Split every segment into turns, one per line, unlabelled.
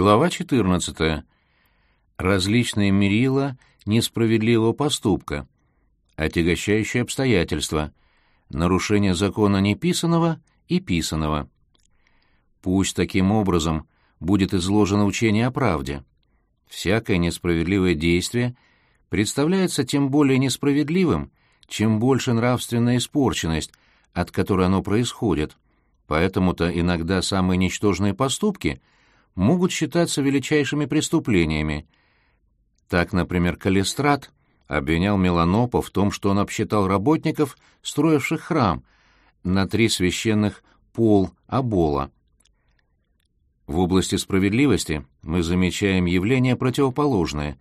Глава 14. Различные мерила несправедливого поступка. Отягощающие обстоятельства. Нарушение закона неписанного и писанного. Пусть таким образом будет изложено учение о правде. Всякое несправедливое действие представляется тем более несправедливым, чем больше нравственная испорченность, от которой оно происходит. Поэтому-то иногда самые ничтожные поступки могут считаться величайшими преступлениями. Так, например, Калистрат обвинял Меланопа в том, что он обсчитал работников, строивших храм, на три священных пол обола. В области справедливости мы замечаем явление противоположное.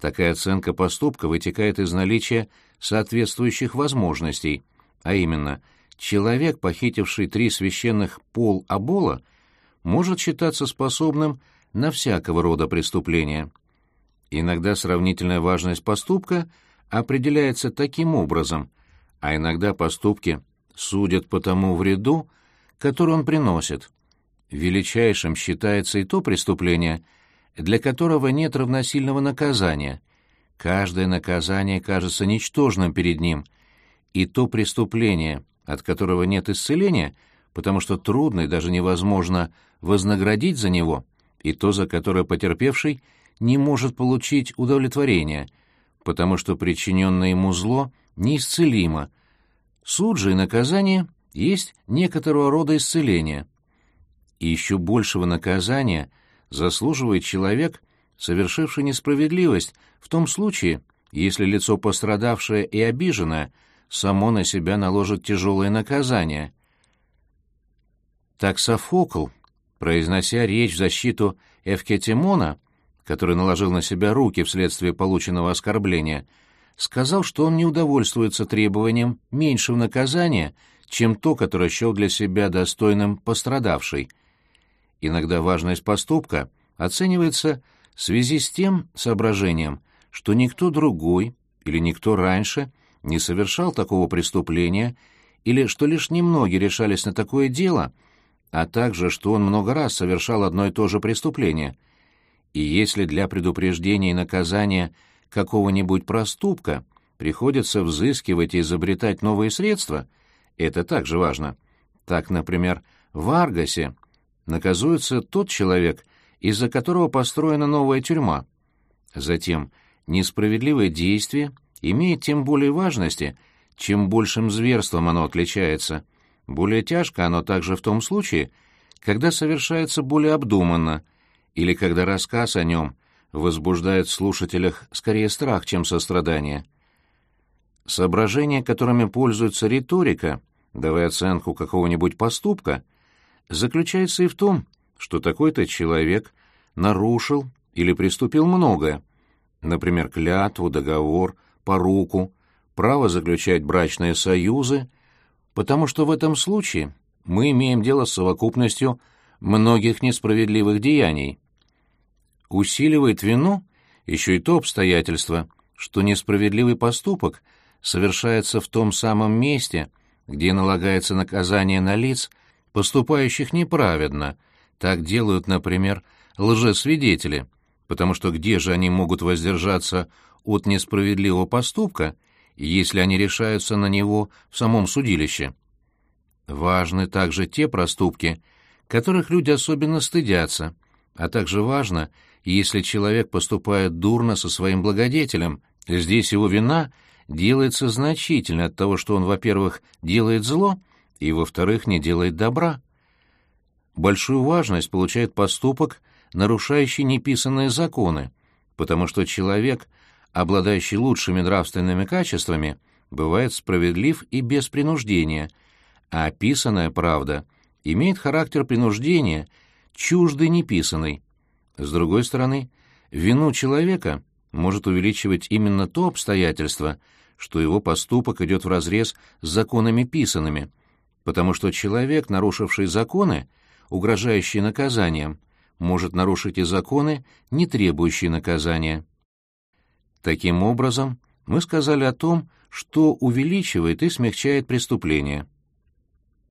Такая оценка поступка вытекает из наличия соответствующих возможностей, а именно, человек, похитивший три священных пол обола, может считаться способным на всякого рода преступления. Иногда сравнительная важность поступка определяется таким образом, а иногда поступки судят по тому вреду, который он приносит. Величайшим считается и то преступление, для которого нет равносильного наказания. Каждое наказание кажется ничтожным перед ним, и то преступление, от которого нет исцеления, потому что трудно и даже невозможно вознаградить за него, и то, за которое потерпевший не может получить удовлетворения, потому что причиненное ему зло неисцелимо. Суд же и наказание есть некоторого рода исцеление. И еще большего наказания заслуживает человек, совершивший несправедливость, в том случае, если лицо пострадавшее и обиженное само на себя наложит тяжелое наказание. Так Софокл, произнося речь в защиту Эвкетимона, который наложил на себя руки вследствие полученного оскорбления, сказал, что он не удовольствуется требованием меньшего наказания, чем то, которое счел для себя достойным пострадавший. Иногда важность поступка оценивается в связи с тем соображением, что никто другой или никто раньше не совершал такого преступления, или что лишь немногие решались на такое дело, а также что он много раз совершал одно и то же преступление — и если для предупреждения и наказания какого-нибудь проступка приходится взыскивать и изобретать новые средства, это также важно. Так, например, в Аргасе наказуется тот человек, из-за которого построена новая тюрьма. Затем, несправедливое действие имеет тем более важности, чем большим зверством оно отличается. Более тяжко оно также в том случае, когда совершается более обдуманно – или когда рассказ о нем возбуждает в слушателях скорее страх, чем сострадание. Соображения, которыми пользуется риторика, давая оценку какого-нибудь поступка, заключается и в том, что такой-то человек нарушил или приступил многое, например, клятву, договор, поруку, право заключать брачные союзы, потому что в этом случае мы имеем дело с совокупностью многих несправедливых деяний усиливает вину еще и то обстоятельство, что несправедливый поступок совершается в том самом месте, где налагается наказание на лиц, поступающих неправедно. Так делают, например, лжесвидетели, потому что где же они могут воздержаться от несправедливого поступка, если они решаются на него в самом судилище? Важны также те проступки, которых люди особенно стыдятся, а также важно, если человек поступает дурно со своим благодетелем, здесь его вина делается значительно от того, что он, во-первых, делает зло, и, во-вторых, не делает добра. Большую важность получает поступок, нарушающий неписанные законы, потому что человек, обладающий лучшими нравственными качествами, бывает справедлив и без принуждения, а описанная правда имеет характер принуждения, чуждый неписанный. С другой стороны, вину человека может увеличивать именно то обстоятельство, что его поступок идет вразрез с законами писанными, потому что человек, нарушивший законы, угрожающие наказанием, может нарушить и законы, не требующие наказания. Таким образом, мы сказали о том, что увеличивает и смягчает преступление.